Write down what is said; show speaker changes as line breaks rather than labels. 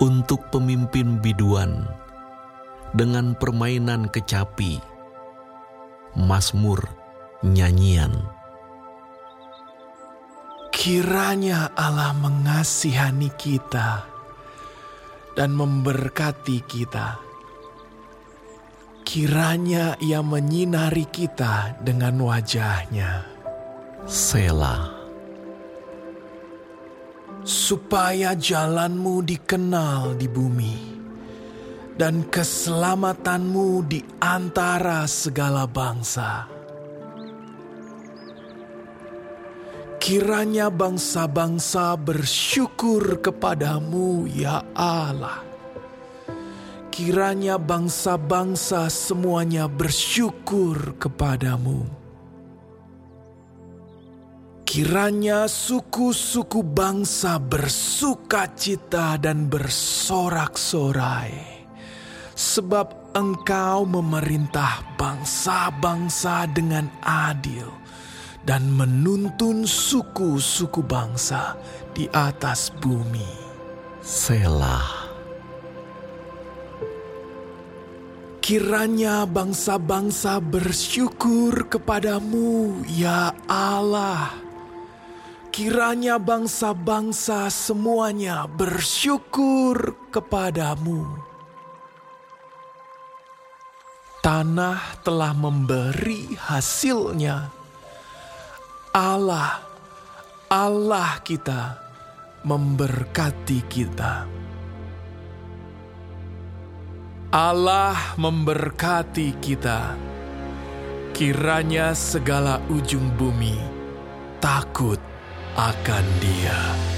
untuk pemimpin biduan dengan permainan kecapi, Mazmur, nyanyian.
Kiranya Allah mengasihani kita dan memberkati kita. Kiranya ia menyinari kita dengan wajahnya.
Selah.
Supaya jalanmu dikenal di bumi dan keselamatanmu di antara segala bangsa. Kiranya bangsa-bangsa bersyukur kepadamu, ya Allah. Kiranya bangsa-bangsa semuanya bersyukur kepadamu. Kiranya suku-suku bangsa bersuka cita dan bersorak-sorai, sebab engkau memerintah bangsa-bangsa dengan adil dan menuntun suku-suku bangsa di atas bumi.
Selah.
Kiranya bangsa-bangsa bersyukur kepadamu, ya Allah. Kiranya bangsa-bangsa semuanya bersyukur kepadamu. Tanah telah memberi hasilnya. Allah, Allah kita, memberkati kita. Allah memberkati kita. Kiranya segala ujung bumi takut akan Dia.